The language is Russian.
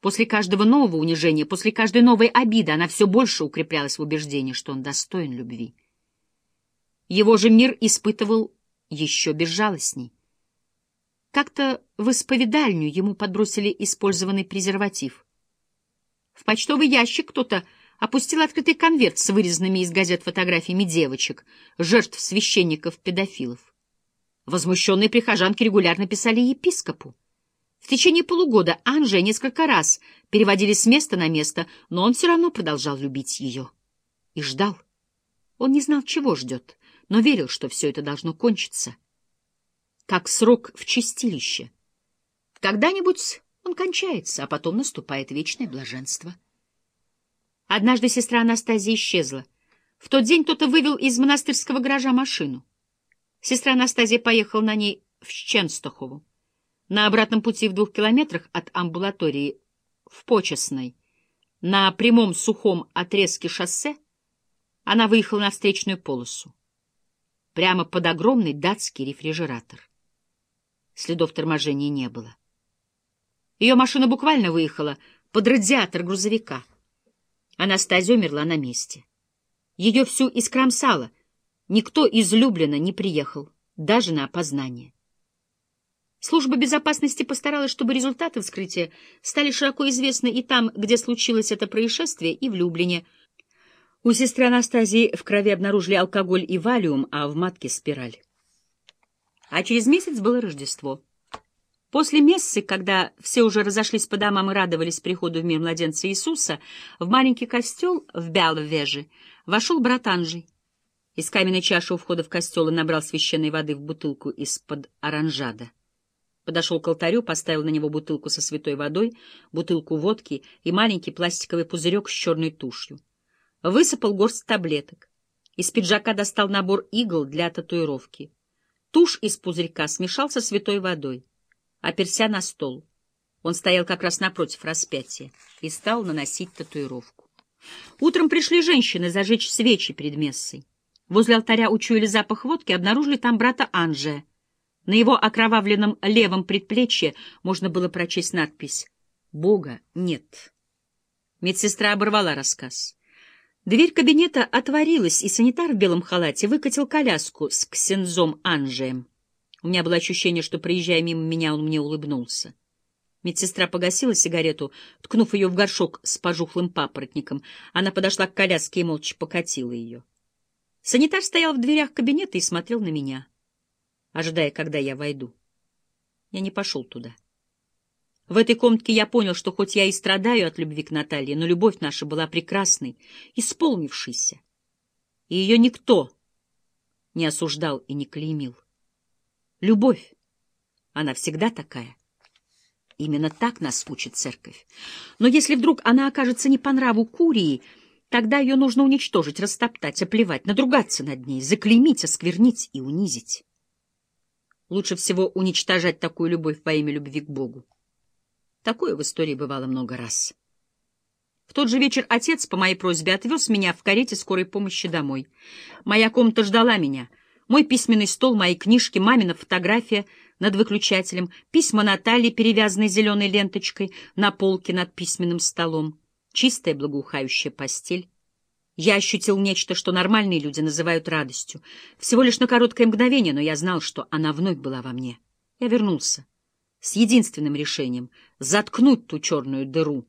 После каждого нового унижения, после каждой новой обиды она все больше укреплялась в убеждении, что он достоин любви. Его же мир испытывал еще безжалостней. Как-то в исповедальню ему подбросили использованный презерватив. В почтовый ящик кто-то опустил открытый конверт с вырезанными из газет фотографиями девочек, жертв священников-педофилов. Возмущенные прихожанки регулярно писали епископу. В течение полугода Анжея несколько раз переводили с места на место, но он все равно продолжал любить ее. И ждал. Он не знал, чего ждет, но верил, что все это должно кончиться. Как срок в чистилище. Когда-нибудь он кончается, а потом наступает вечное блаженство. Однажды сестра Анастасия исчезла. В тот день кто-то вывел из монастырского гаража машину. Сестра Анастасия поехала на ней в Ченстохову. На обратном пути в двух километрах от амбулатории в Почесной, на прямом сухом отрезке шоссе, она выехала на встречную полосу. Прямо под огромный датский рефрижератор. Следов торможения не было. Ее машина буквально выехала под радиатор грузовика. Анастазия умерла на месте. Ее всю искромсало. Никто из Люблина не приехал, даже на опознание. Служба безопасности постаралась, чтобы результаты вскрытия стали широко известны и там, где случилось это происшествие, и в Люблине. У сестры Анастазии в крови обнаружили алкоголь и валиум, а в матке — спираль. А через месяц было Рождество. После мессы, когда все уже разошлись по домам и радовались приходу в мир младенца Иисуса, в маленький костел в Бяловеже вошел брат Анжей. Из каменной чаши у входа в костел он набрал священной воды в бутылку из-под оранжада. Подошел к алтарю, поставил на него бутылку со святой водой, бутылку водки и маленький пластиковый пузырек с черной тушью. Высыпал горсть таблеток. Из пиджака достал набор игл для татуировки. Тушь из пузырька смешал со святой водой. Оперся на стол. Он стоял как раз напротив распятия и стал наносить татуировку. Утром пришли женщины зажечь свечи перед мессой. Возле алтаря учуяли запах водки, обнаружили там брата Анжея. На его окровавленном левом предплечье можно было прочесть надпись «Бога нет». Медсестра оборвала рассказ. Дверь кабинета отворилась, и санитар в белом халате выкатил коляску с ксензом Анжеем. У меня было ощущение, что, проезжая мимо меня, он мне улыбнулся. Медсестра погасила сигарету, ткнув ее в горшок с пожухлым папоротником. Она подошла к коляске и молча покатила ее. Санитар стоял в дверях кабинета и смотрел на меня ожидая, когда я войду. Я не пошел туда. В этой комнатке я понял, что хоть я и страдаю от любви к Наталье, но любовь наша была прекрасной, исполнившейся. И ее никто не осуждал и не клеймил. Любовь, она всегда такая. Именно так нас учит церковь. Но если вдруг она окажется не по нраву Курии, тогда ее нужно уничтожить, растоптать, оплевать, надругаться над ней, заклеймить, осквернить и унизить. Лучше всего уничтожать такую любовь во имя любви к Богу. Такое в истории бывало много раз. В тот же вечер отец по моей просьбе отвез меня в карете скорой помощи домой. Моя комната ждала меня. Мой письменный стол, мои книжки, мамина фотография над выключателем, письма Натальи, перевязанные зеленой ленточкой на полке над письменным столом, чистая благоухающая постель. Я ощутил нечто, что нормальные люди называют радостью. Всего лишь на короткое мгновение, но я знал, что она вновь была во мне. Я вернулся с единственным решением — заткнуть ту черную дыру